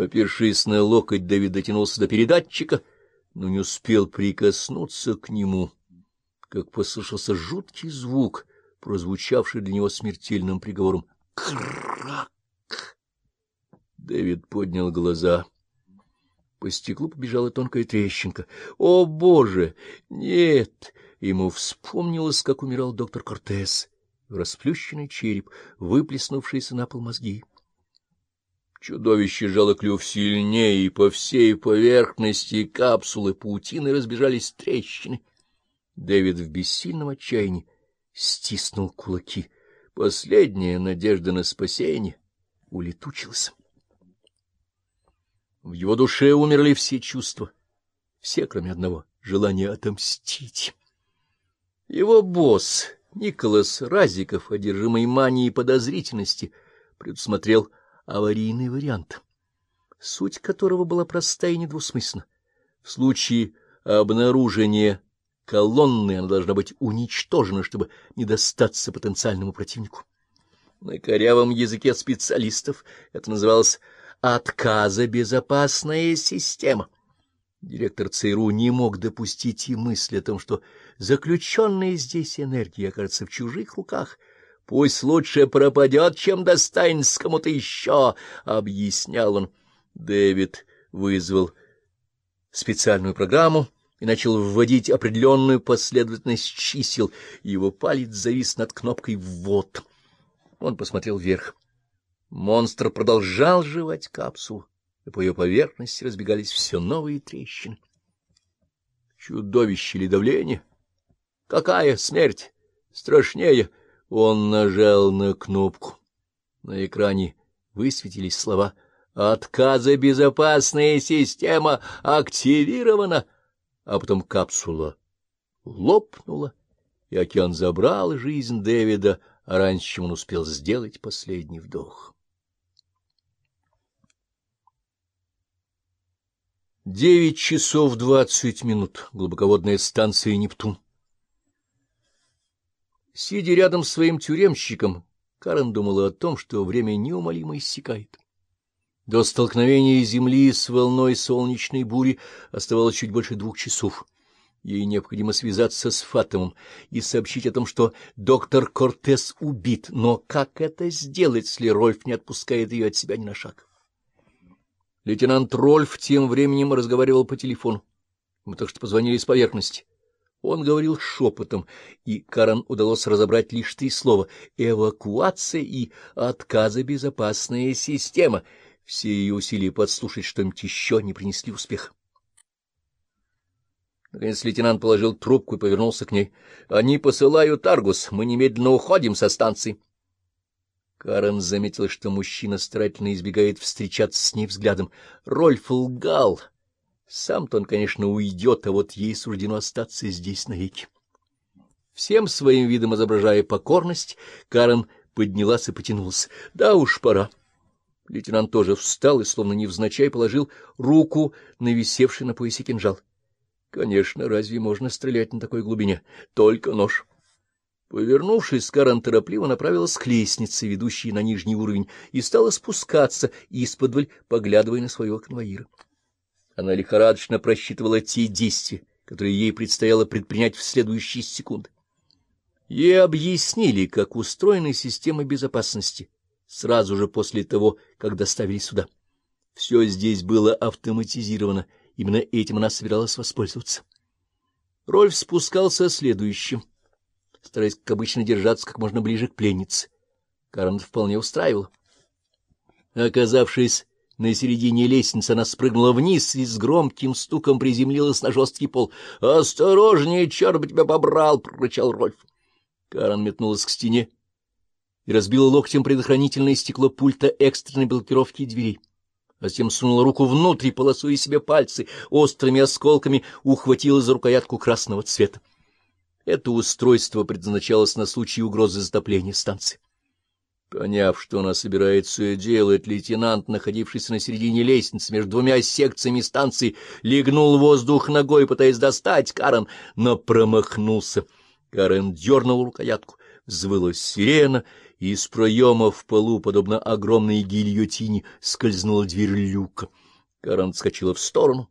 Опершись на локоть, Дэвид дотянулся до передатчика, но не успел прикоснуться к нему, как послышался жуткий звук, прозвучавший для него смертельным приговором. Крак! Дэвид поднял глаза. По стеклу побежала тонкая трещинка. О, Боже! Нет! Ему вспомнилось, как умирал доктор Кортес. Расплющенный череп, выплеснувшиеся на пол мозги. Чудовище жало клюв сильнее, и по всей поверхности капсулы паутины разбежались трещины. Дэвид в бессильном отчаянии стиснул кулаки. Последняя надежда на спасение улетучилась. В его душе умерли все чувства, все, кроме одного — желания отомстить. Его босс, Николас Разиков, одержимый манией подозрительности, предусмотрел аварийный вариант, суть которого была проста и недвусмысленна. В случае обнаружения колонны она должна быть уничтожена, чтобы не достаться потенциальному противнику. На корявом языке специалистов это называлось «отказобезопасная система». Директор ЦРУ не мог допустить и мысли о том, что заключенная здесь энергия окажется в чужих руках — Пусть лучше пропадет, чем достанется кому-то еще, — объяснял он. Дэвид вызвал специальную программу и начал вводить определенную последовательность чисел. Его палец завис над кнопкой «ввод». Он посмотрел вверх. Монстр продолжал жевать капсулу, и по ее поверхности разбегались все новые трещины. Чудовище ли давление? Какая смерть? Страшнее — он нажал на кнопку. На экране высветились слова «Отказобезопасная система активирована», а потом капсула лопнула, и океан забрал жизнь Дэвида, а раньше, чем он успел сделать последний вдох. Девять часов двадцать минут. Глубоководная станция «Нептун». Сидя рядом с своим тюремщиком, Карен думала о том, что время неумолимо иссякает. До столкновения Земли с волной солнечной бури оставалось чуть больше двух часов. Ей необходимо связаться с Фатомом и сообщить о том, что доктор Кортес убит, но как это сделать, если Рольф не отпускает ее от себя ни на шаг? Лейтенант Рольф тем временем разговаривал по телефону. Мы только что позвонили с поверхности. Он говорил шепотом, и Карен удалось разобрать лишь три слова — эвакуация и отказобезопасная система. Все ее усилия подслушать что-нибудь еще не принесли успеха. Наконец лейтенант положил трубку и повернулся к ней. — Они посылают Аргус. Мы немедленно уходим со станции. Карен заметил, что мужчина старательно избегает встречаться с ней взглядом. Рольф лгал. Сам-то он, конечно, уйдет, а вот ей суждено остаться здесь навеки. Всем своим видом изображая покорность, Карен поднялась и потянулась. Да уж, пора. Лейтенант тоже встал и, словно невзначай, положил руку на висевший на поясе кинжал. Конечно, разве можно стрелять на такой глубине? Только нож. Повернувшись, Карен торопливо направилась к лестнице, ведущей на нижний уровень, и стала спускаться, исподволь поглядывая на своего конвоира. Она лихорадочно просчитывала те действия, которые ей предстояло предпринять в следующие секунды. Ей объяснили, как устроена система безопасности сразу же после того, как доставили сюда. Все здесь было автоматизировано, именно этим она собиралась воспользоваться. Рольф спускался следующим, стараясь, как обычно, держаться как можно ближе к пленнице. Карен вполне устраивал. Оказавшись на середине лестницы она спрыгнула вниз и с громким стуком приземлилась на жесткий пол. — Осторожнее, черт бы тебя побрал! — прорычал Рольф. Карен метнулась к стене и разбила локтем предохранительное стекло пульта экстренной блокировки дверей. А затем сунула руку внутрь, полосуя себе пальцы, острыми осколками ухватила за рукоятку красного цвета. Это устройство предназначалось на случай угрозы затопления станции. Поняв, что она собирается делать, лейтенант, находившийся на середине лестницы между двумя секциями станции, легнул воздух ногой, пытаясь достать Карен, но промахнулся. Карен дернул рукоятку, взвыла сирена, Из проема в полу, подобно огромной гильотине, скользнула дверь люка. Карен скочила в сторону